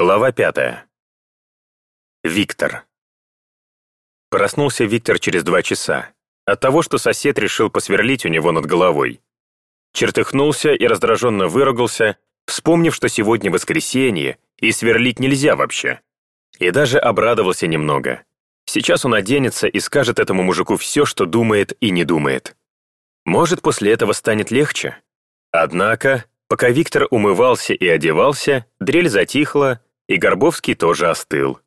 Глава пятая. Виктор. Проснулся Виктор через два часа. От того, что сосед решил посверлить у него над головой. Чертыхнулся и раздраженно выругался, вспомнив, что сегодня воскресенье, и сверлить нельзя вообще. И даже обрадовался немного. Сейчас он оденется и скажет этому мужику все, что думает и не думает. Может, после этого станет легче? Однако, пока Виктор умывался и одевался, дрель затихла, и Горбовский тоже остыл.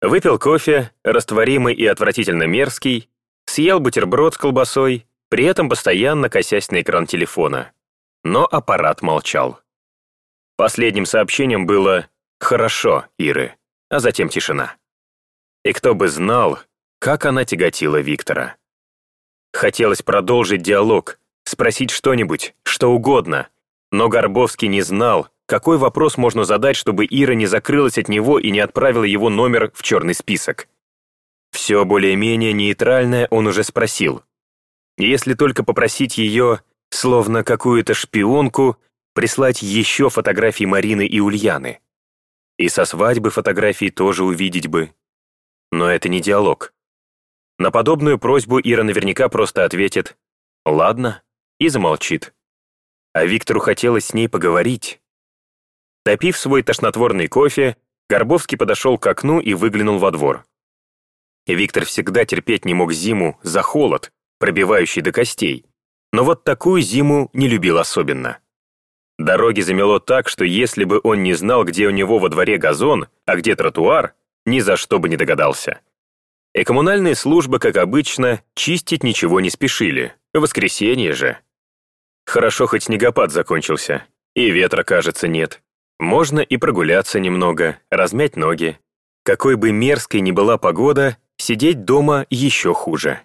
Выпил кофе, растворимый и отвратительно мерзкий, съел бутерброд с колбасой, при этом постоянно косясь на экран телефона. Но аппарат молчал. Последним сообщением было «Хорошо, Иры», а затем тишина. И кто бы знал, как она тяготила Виктора. Хотелось продолжить диалог, спросить что-нибудь, что угодно, но Горбовский не знал, какой вопрос можно задать, чтобы Ира не закрылась от него и не отправила его номер в черный список. Все более-менее нейтральное он уже спросил. Если только попросить ее, словно какую-то шпионку, прислать еще фотографии Марины и Ульяны. И со свадьбы фотографии тоже увидеть бы. Но это не диалог. На подобную просьбу Ира наверняка просто ответит «Ладно» и замолчит. А Виктору хотелось с ней поговорить. Допив свой тошнотворный кофе, Горбовский подошел к окну и выглянул во двор. Виктор всегда терпеть не мог зиму за холод, пробивающий до костей, но вот такую зиму не любил особенно. Дороги замело так, что если бы он не знал, где у него во дворе газон, а где тротуар, ни за что бы не догадался. И коммунальные службы, как обычно, чистить ничего не спешили. Воскресенье же. Хорошо, хоть снегопад закончился. И ветра, кажется, нет. Можно и прогуляться немного, размять ноги. Какой бы мерзкой ни была погода, сидеть дома еще хуже.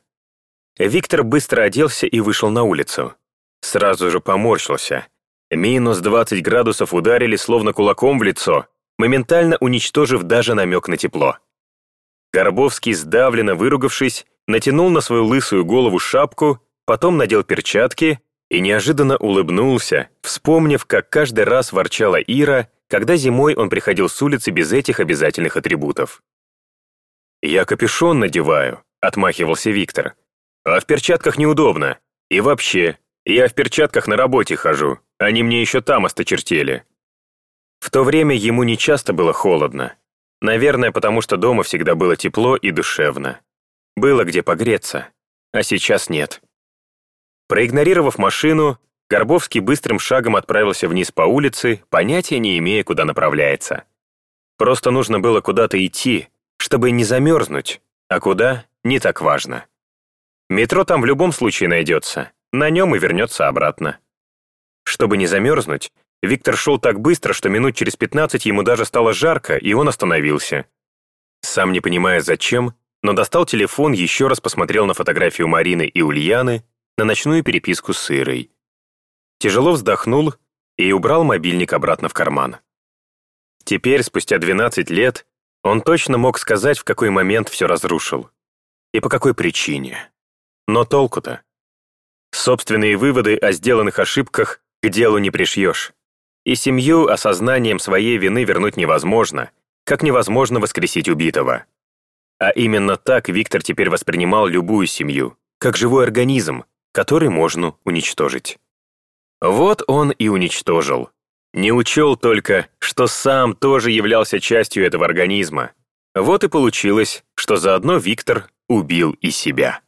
Виктор быстро оделся и вышел на улицу. Сразу же поморщился. Минус 20 градусов ударили словно кулаком в лицо, моментально уничтожив даже намек на тепло. Горбовский, сдавленно выругавшись, натянул на свою лысую голову шапку, потом надел перчатки и неожиданно улыбнулся, вспомнив, как каждый раз ворчала Ира, когда зимой он приходил с улицы без этих обязательных атрибутов. «Я капюшон надеваю», — отмахивался Виктор. «А в перчатках неудобно. И вообще, я в перчатках на работе хожу, они мне еще там осточертели». В то время ему не часто было холодно. Наверное, потому что дома всегда было тепло и душевно. Было где погреться, а сейчас нет. Проигнорировав машину, Горбовский быстрым шагом отправился вниз по улице, понятия не имея, куда направляется. Просто нужно было куда-то идти, чтобы не замерзнуть, а куда — не так важно. Метро там в любом случае найдется, на нем и вернется обратно. Чтобы не замерзнуть, Виктор шел так быстро, что минут через 15 ему даже стало жарко, и он остановился. Сам не понимая зачем, но достал телефон, еще раз посмотрел на фотографию Марины и Ульяны, на ночную переписку с Ирой. Тяжело вздохнул и убрал мобильник обратно в карман. Теперь, спустя 12 лет, он точно мог сказать, в какой момент все разрушил. И по какой причине. Но толку-то? Собственные выводы о сделанных ошибках к делу не пришьешь. И семью осознанием своей вины вернуть невозможно, как невозможно воскресить убитого. А именно так Виктор теперь воспринимал любую семью, как живой организм, который можно уничтожить. Вот он и уничтожил. Не учел только, что сам тоже являлся частью этого организма. Вот и получилось, что заодно Виктор убил и себя.